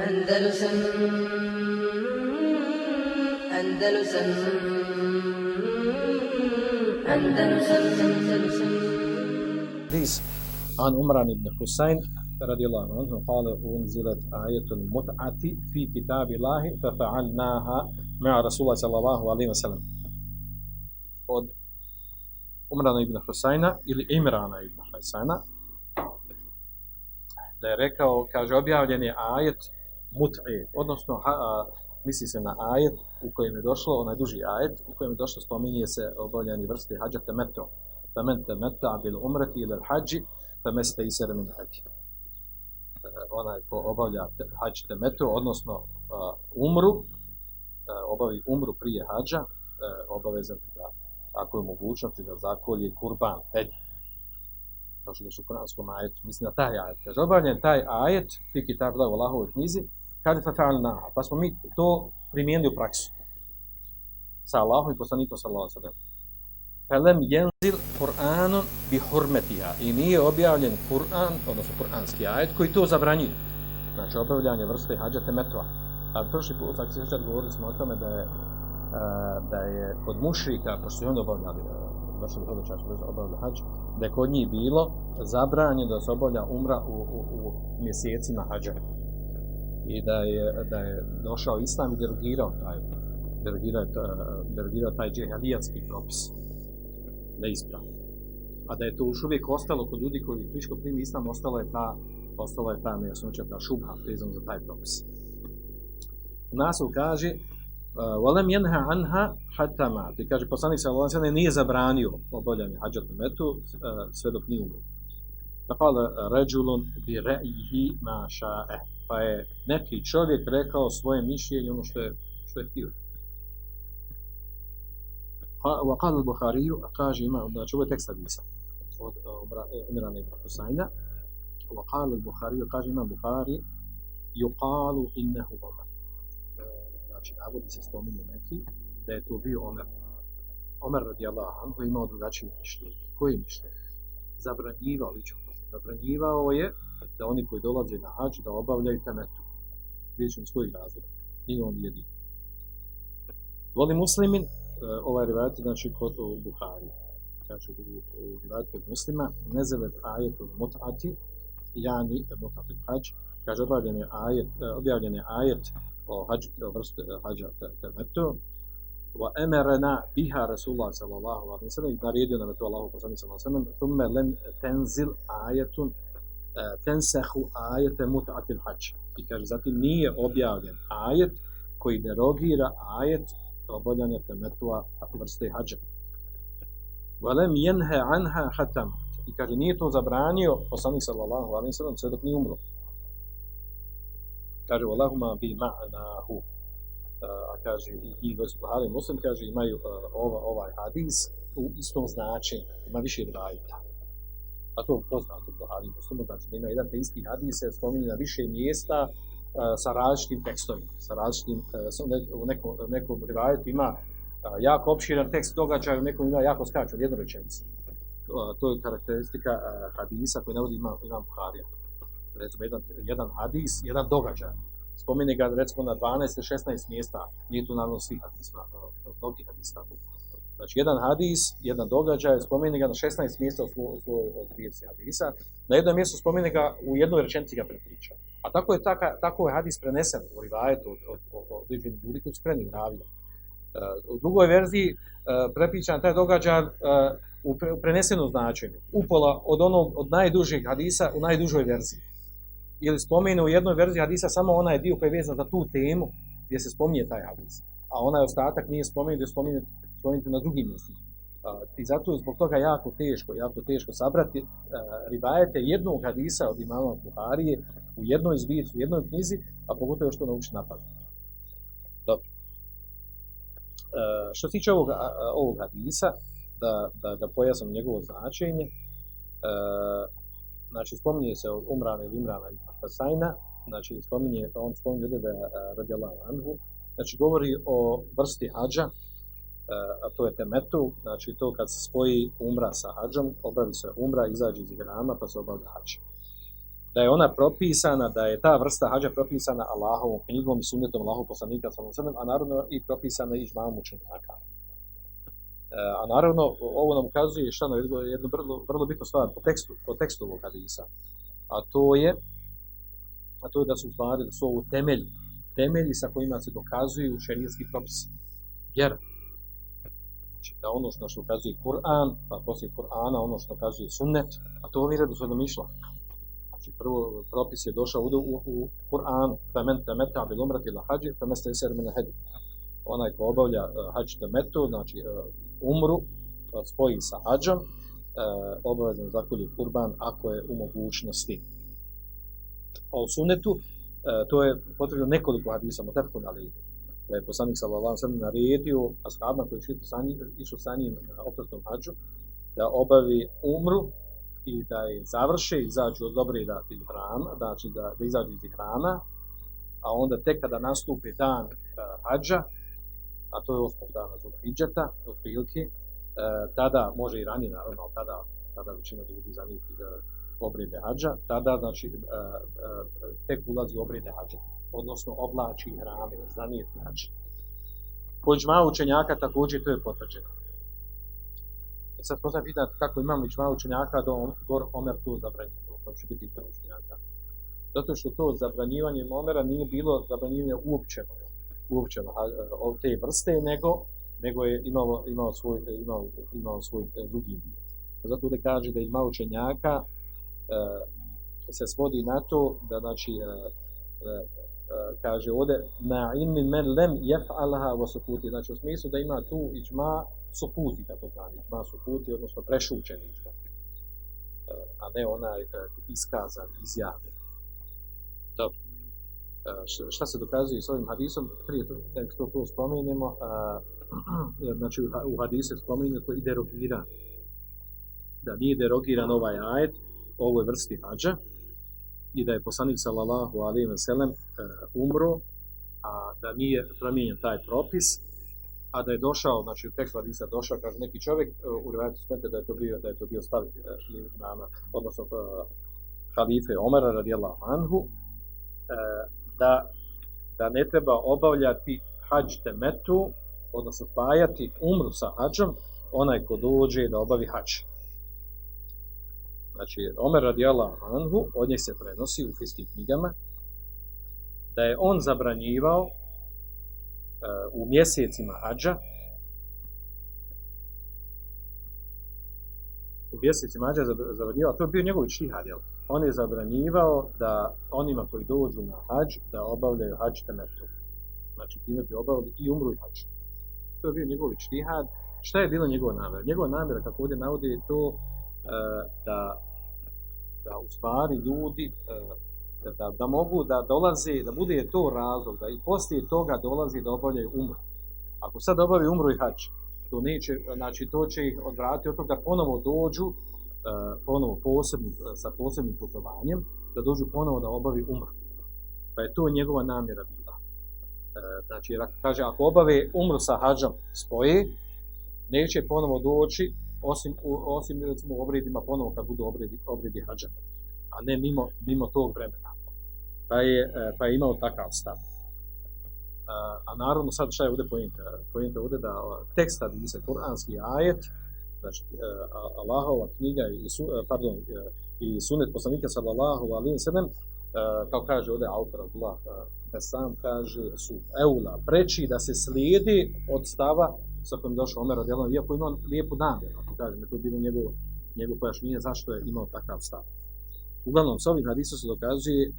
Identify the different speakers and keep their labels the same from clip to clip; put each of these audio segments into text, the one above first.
Speaker 1: Andalusam Andalusam Andalusam Andalusam
Speaker 2: حديث عن عمران بن حسين رضي الله عنه قال أنزلت آية المتعة في كتاب الله ففعلناها مع رسول الله صلى الله عليه وسلم od Umrana ibn Husajna ili Imrana ibn Husajna da je rekao, kaže, objavljen je ajet mut'e, odnosno ha, a, misli se na ajet u kojem je došlo, onaj duži ajet, u kojem je došlo, spominje se obavljanje vrste hađa temeto. Femen temeta bil umreti ili hađi, femeste isere min hađi. E, onaj ko obavlja te, hađ temeto, odnosno a, umru, a, obavi umru prije hađa, a, obavezan da, ako je mogućnosti da zakolje kurban, hedj. Kao što je u kuranskom ajetu, mislim na taj ajet. Kaže, obavljen taj ajet, fi kitab u Allahovoj knjizi, kaže fa fa'alnaha. Pa smo mi to primijenili u praksu. Sa Allahom i poslanikom sallallahu alejhi ve sellem. Felem jenzil Kur'anon bi hurmetiha. I nije objavljen Kur'an, odnosno Kur'anski ajet, koji to zabranjuje. Znači, obavljanje vrste hađa temetova. Ali prošli put, ako se govorili smo o tome da je, a, da je kod mušrika, pošto su i onda obavljali, vršili hodočaš, obavljali hađ, da je kod njih bilo zabranjeno da se obavlja umra u, u, u mjesecima hađa. I da je, da je došao islam i derogirao taj, derogirao, derogirao taj džihadijatski propis neispravno. A da je to još uvijek ostalo kod ljudi koji friško primi islam, ostalo je ta, ostalo je ta nejasnoća, ta šubha vezano za taj propis. U nasu kaže Volem jenha anha hatta mat. I kaže, poslanik sa Allahom nije zabranio obavljanje hađat metu sve dok nije umro. Pa kala ređulun bi re'ihi ma ša'e Pa je neki čovjek rekao svoje mišljenje ono što je, što je htio. وقال البخاري kaže ima znači ovo je tekst hadisa od Imrana ibn Husayna وقال البخاري kaže ima Buhari yuqalu innahu Omar znači navodi se spominje neki da je to bio Omer Omer radijallahu anhu imao drugačije mišljenje koje mišljenje? zabranjivao lično zabranjivao je da oni koji dolaze na hađ da obavljaju temetu. Vidjet ćemo s kojih razloga. Nije on jedin voli muslimin ovaj rivajet znači kod u Buhari. Znači u, u rivajet kod muslima nezelet ajet od mut'ati jani mut'ati hađ. Kaže objavljen je ajet objavljen je ajet o hađ o vrste hađa temetu wa emerena biha Rasulullah sallallahu alaihi wa sallam i naredio nam je to Allahu poslanik sallallahu alaihi wa sallam thumme lem tenzil ajetun tensehu ajete mut'atil hađ i kaže zatim nije objavljen ajet koji derogira ajet obavljanja temetua vrste hađa. Velem jenhe anha hatam. I kaže, nije to zabranio poslanik sallallahu alaihi sallam sve dok nije umro. Kaže, Allahuma bi ma'nahu. A kaže, i, i već Buhari muslim, kaže, imaju ova, ovaj hadis u istom značenju. Ima više rivajita. A to poznato Buhari muslim, znači ima jedan te isti hadis, se spominje na više mjesta, sa različitim tekstovima, sa različitim, u nekom, nekom rivajetu ima jako opširan tekst događaja, u nekom ima jako skaču, jednu rečenicu. To je karakteristika hadisa koji navodi imam, imam Buharija. Recimo, jedan, jedan hadis, jedan događaj. Spomine ga, recimo, na 12-16 mjesta, nije tu naravno svi hadis, mnogi hadis tako. Znači, jedan hadis, jedan događaj, spomene ga na 16 mjesta u svojoj svoj, svoj hadisa. Na jednom mjestu spomene ga, u jednoj rečenici ga prepriča. A tako je, taka, tako je hadis prenesen u rivajetu od, od, od, od ljudi koji su ravija. Uh, u drugoj verziji uh, prepričan taj događaj pre, u prenesenom značenju. Upola od onog, od najdužeg hadisa u najdužoj verziji. Ili spomene u jednoj verziji hadisa samo onaj dio koji je vezan za tu temu gdje se spominje taj hadis. A onaj ostatak nije spomenut, gdje spominje spomenuti na drugim mjestima. I zato je zbog toga jako teško, jako teško sabrati uh, rivajete jednog hadisa od imama Buharije u jednoj zbirci, u jednoj knjizi, a pogotovo što nauči napad. Dobro. Uh, što se tiče ovog, ovog hadisa, da, da, da pojasnim njegovo značenje, uh, znači spominje se od Umrana ili Imrana ili Hasajna, znači spominje, on spominje da je radijallahu anhu, znači govori o vrsti hađa, a to je temetu, znači to kad se spoji umra sa hađom, obavi se umra, izađe iz igrama pa se obavlja hađ. da je ona propisana, da je ta vrsta hađa propisana Allahovom knjigom i sunnetom Allahov poslanika a naravno i propisana i žmam učenjaka. E, a naravno, ovo nam ukazuje šta nam jednu vrlo, vrlo bitnu stvar po tekstu, po tekstu ovog hadisa. A to je, a to je da su stvari, da su ovo temelji, temelji sa kojima se dokazuju šerijski propisi. Jer, znači da ono što ukazuje Kur'an, pa poslije Kur'ana ono što ukazuje sunnet, a to je da su nam išla. Znači, prvo propis je došao u, u, u Kur'anu, femen temeta bil umrati la hađi, femeste eser mine hedi. Onaj ko obavlja uh, temetu, znači uh, umru, uh, spoji sa hađom, uh, obavezno zakolji kurban ako je u mogućnosti. A u sunetu, uh, to je potrebno nekoliko hadisa, motefku ali da je poslanik sallallahu sallam naredio ashabima koji su išli sa njim na oprostom hađu, da obavi umru i da je završe, izađu od dobre da hrana, znači da, da izađu iz hrana, a onda tek kada nastupi dan hađa, a to je osmog dana od prilike, uh, tada, može i ranije naravno, ali tada, tada većina ljudi za njih uh, obrede hađa, tada znači uh, uh, tek ulazi obrede hađa, odnosno oblači hrane, za nije hađa. Po učenjaka također to je potvrđeno sad poznam pitati kako imamo ičma učenjaka da on, Gor Omer to zabranjivo, to će biti učenjaka. Zato što to zabranjivanje Omera nije bilo zabranjivanje uopćeno, uopćeno od te vrste, nego, nego je imalo, imalo svoj, imalo, imalo svoj e, drugi dio. Zato da kaže da ima učenjaka e, se svodi na to da znači e, kaže ovdje na ilmin men lem jef'alaha wa znači u smislu da ima tu ičma suputi, tako zvani, ima suputi, odnosno prešućeni ičma. E, a ne onaj iskazan, izjavljen. Dobro. E, šta se dokazuje s ovim hadisom? Prije tek što to spomenemo, znači u hadisu spomenemo to i derogiran. Da nije derogiran ovaj ajet ovoj vrsti hađa i da je poslanik sallallahu alaihi ve sellem umro, a da nije promijenjen taj propis, a da je došao, znači u tekstu Hadisa došao, kaže neki čovjek, e, u rivajatu spete da je to bio, da je to bio stav imama, odnosno halife Omara radijallahu anhu, e, da, da ne treba obavljati hađ temetu, odnosno spajati umru sa hađom, onaj ko dođe da obavi hađ. Znači, Omer radijallahu anhu, od njih se prenosi u fiskim knjigama, da je on zabranjivao u mjesecima hađa, u mjesecima hađa zabranjivao, to je bio njegov čihad, jel? On je zabranjivao da onima koji dođu na hađ, da obavljaju hađ temetu. Znači, time bi obavili i umru i hađ. To je bio njegov čihad. Šta je bilo njegova namjera? Njegova namjera, kako ovdje navodi, je to da, da u stvari ljudi da, da mogu da dolaze, da bude to razlog, da i poslije toga dolazi da obavljaju umru. Ako sad obavi umru i hač, to neće, znači to će ih odvratiti od toga da ponovo dođu, ponovo posebnim, sa posebnim putovanjem, da dođu ponovo da obavi umru. Pa je to njegova namjera bila. Uh, znači, kaže, ako obave umru sa hađom spoje, neće ponovo doći, osim, osim recimo, u obredima ponovo kad budu obredi, obredi hađa a ne mimo, mimo tog vremena. Pa je, pa je imao takav stav. A, a naravno sad šta je ovdje pojenta? Pojenta ovdje da tekst se kuranski ajet, znači e, Allahova knjiga i, su, e, pardon, i sunet poslanika sallallahu alaihi sallam, kao kaže ovdje autor Allah, da sam kaže su eula preći da se slijedi od stava sa kojim došao Omer radijalno, iako ima lijepu namjeru, ako kažem, to bilo njegov, njegov pojašnjenje zašto je imao takav stav. Uglavnom, s ovim hadisom se dokazuje e,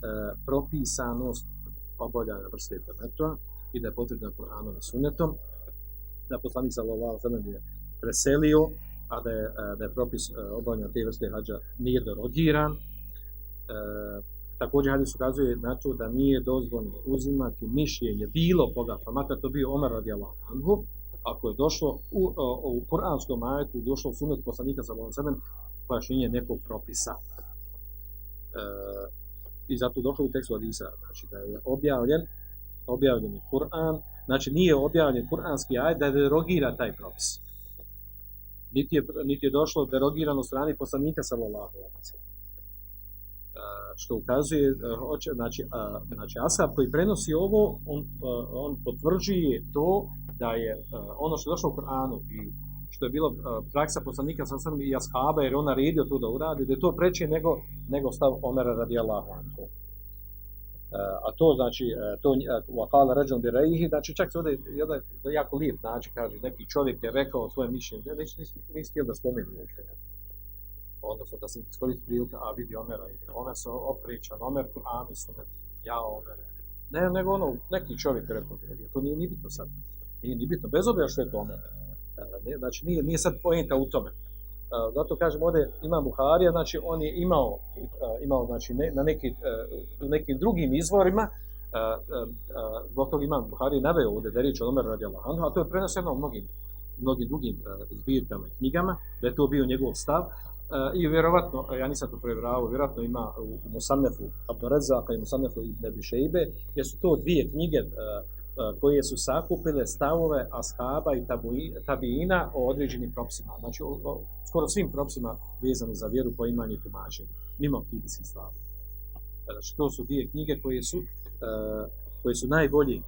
Speaker 2: propisanost obavljanja vrste internetua i da je potrebno Kur'anom i sunnetom, da poslanik sallallahu alejhi je preselio, a da je, e, da je propis e, obavljanja te vrste hađa nije derogiran. E, također hadis ukazuje na to da nije dozvoljeno uzimati mišljenje bilo koga, pa makar to bio Omer radijallahu anhu, ako je došlo u, u, u kuranskom ajetu, došlo u sunnet poslanika alejhi ve pojašnjenje nekog propisa. E, i zato došlo u tekstu Hadisa, znači da je objavljen, objavljen je Kur'an, znači nije objavljen kur'anski ajet da derogira taj propis. Niti je, niti je došlo derogirano strani poslanika sallallahu alejhi što ukazuje, e, znači, a, znači Asab koji prenosi ovo, on, e, on potvrđuje to da je e, ono što je došlo u Koranu i što je bilo e, praksa poslanika sa i ashaba, jer on naredio to da uradi, da je to preće nego, nego stav Omera radijallahu anhu. E, A to znači, e, to wakala rađom bi rejhi, znači čak se ovdje jedan jako lijep način, kaže, neki čovjek je rekao svoje mišljenje, ne, nisi, nisi, htio da spomenu uopšte. Odnosno da se iskoristi prilika, a vidi Omera, Omer se opričan, Omer Kur'an i sunet, ja Omer. Ne, nego ono, neki čovjek je rekao, to nije ni bitno sad. Nije ni bitno, bez obzira što je to Omer. E, znači nije, nije sad pojenta u tome. E, zato kažem ovdje ima Buharija, znači on je imao, e, imao znači ne, na neki, u nekim drugim izvorima, zbog toga imam Buharija naveo ovdje da je riječ o Omer a to je prenoseno u mnogim, mnogim drugim zbirkama i knjigama, da je to bio njegov stav. I vjerovatno, ja nisam to provjeravao, vjerovatno ima u Musannefu Abdurazaka i Musannefu Ibn Abi Šejbe, jer su to dvije knjige koje su sakupile stavove ashaba i tabijina o određenim propisima. Znači, o, o, skoro svim propisima vezani za vjeru, poimanje i tumačenje, mimo kibijskih stavova. Znači, to su dvije knjige koje su, uh, koje su najbolji uh,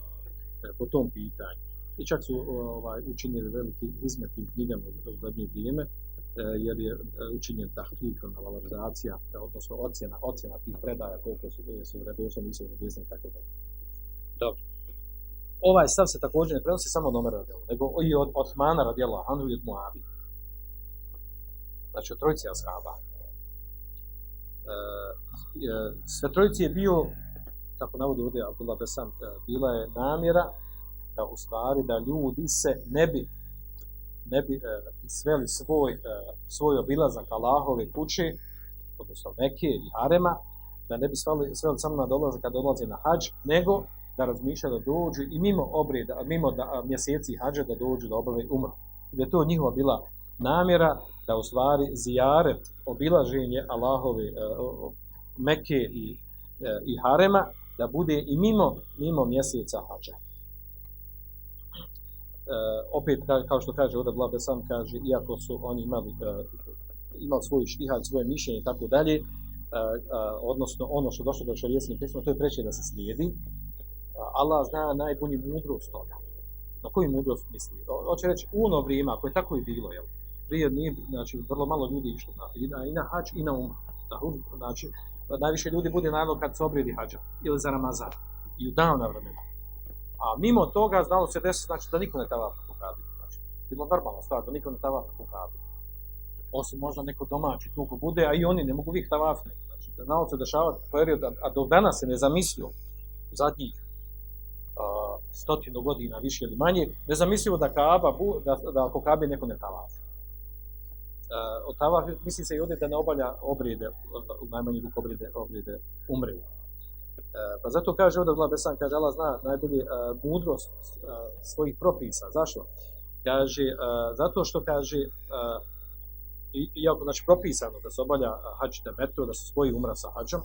Speaker 2: po tom pitanju. I čak su ovaj, učinili veliki izmet tim knjigama u zadnje vrijeme, jer je učinjen tahkik, valorizacija, odnosno ocjena, ocjena tih predaja, koliko su, su redošli, nisu redošli, tako da. Dobro ovaj stav se također ne prenosi samo od Omera radijallahu, nego i od Osmana radijallahu anhu i od Muavi. Znači od trojice ashaba. E, sve trojici je bio, kako navodi ovdje Abdullah Besam, bila je namjera da u stvari da ljudi se ne bi ne bi e, sveli svoj, e, svoj obilazak Allahove kuće, odnosno Mekije i Harema, da ne bi sveli, sveli samo na dolazak kad dolaze na hađ, nego da razmišlja da dođu i mimo obreda, mimo da, mjeseci hađa da dođu da obave umru. Da je to njihova bila namjera da u stvari zijaret, obilaženje Allahove uh, Mekke i, uh, i Harema, da bude i mimo, mimo mjeseca hađa. Uh, opet, kao što kaže ovdje Blabe sam kaže, iako su oni imali, uh, imali svoj štihad, svoje mišljenje i tako dalje, uh, odnosno ono što došlo do šarijeskim tekstima, to je preće da se slijedi, Allah zna najbolji mudrost toga. Na koju mudrost misli? Hoće reći, u ono vrijeme, ako je tako i bilo, jel? Prije nije, znači, vrlo malo ljudi išlo na, i na, i na hač i na umru. Znači, najviše ljudi bude naravno kad se obredi hađa ili za Ramazan i u davna vremena. A mimo toga znalo se desiti, znači, da niko ne tava po kabi. Znači, bilo normalna stvar da niko ne tava po kabi. Osim možda neko domaći tuko bude, a i oni ne mogu vih tavafne. Znači, znalo se dešavati period, a, dok danas se ne zamislio zadnjih stotinu godina više ili manje, nezamislivo da Kaaba, da, da oko Kaabe neko ne tavafi. Uh, od tavafi misli se i ovdje da ne obalja obrede, u najmanji ruku obrede, obrede umre. Uh, pa zato kaže ovdje Allah Besan, kaže Allah zna najbolje uh, mudrost uh, svojih propisa. Zašto? Kaže, uh, zato što kaže, uh, iako znači propisano da se obalja hađ metro, da se spoji umra sa hađom,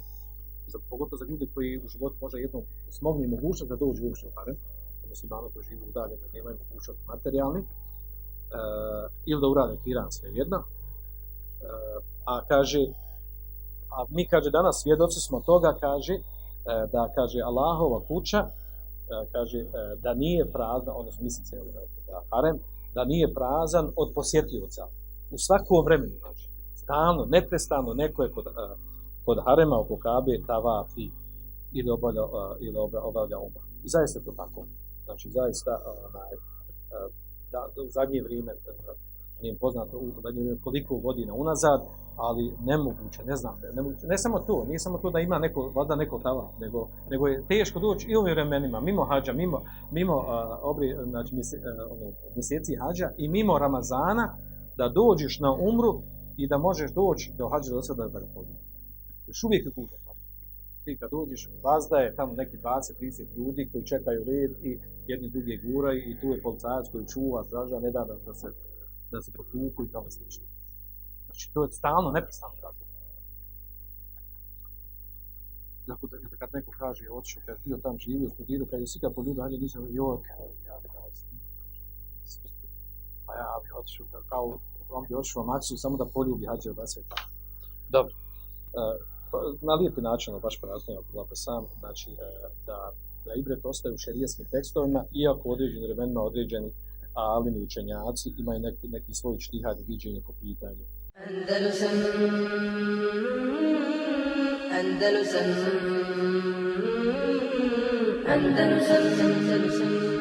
Speaker 2: za, pogotovo za ljude koji u životu možda jednom smogni mogućnost da dođu uopšte u harem, muslimani koji žive udaljeno, nemaju mogućnost materijalni, uh, ili da urade tiran sve jedno. Uh, a kaže, a mi kaže danas svjedoci smo toga, kaže, uh, da kaže Allahova kuća, kaže da nije prazna, odnosno misli se da harem, da nije prazan od posjetioca. U svakom vremenu, znači, stalno, neprestano, neko je kod, kod harema oko Kabe tavafi ili obavlja, ili obavlja umra. I zaista to tako. Znači, zaista, onaj, uh, da, u zadnje vrijeme, uh, nije poznato u zadnje vrijeme koliko godina unazad, ali nemoguće, ne znam, nemoguće, ne samo to, nije samo to da ima neko, vada neko tava, nego, nego je teško doći i ovim vremenima, mimo hađa, mimo, mimo uh, obri, znači, mjese, ono, mjeseci hađa i mimo Ramazana, da dođeš na umru i da možeš doći do hađa do sada da ga još uvijek je tamo. Ti kad dođeš, vazda je tamo neki 20-30 ljudi koji čekaju red i jedni drugi guraju i tu je policajac koji čuva, straža, ne da da se, da se potuku i tamo slično. Znači, to je stalno, neprestano tako. Dakle, da, kad neko kaže, otišao, kad bio tam živio, studirao, kad je svi kad poljubi, hajde nisam, joj, ja bi pa ja bi otišao, kao, on bi otišao maksu, samo da poljubi, hađe, da se tako. Dobro. Uh, Pa, na lijepi način, ono, baš pojasnio Abdullah sam, znači, e, da, da ibret ostaje u šerijskim tekstovima, iako u određenim vremenima određeni alimi učenjaci imaju neki, neki svoj štihad i viđenje po pitanju.
Speaker 1: Andalusam Andalusam Andalusam Andalusam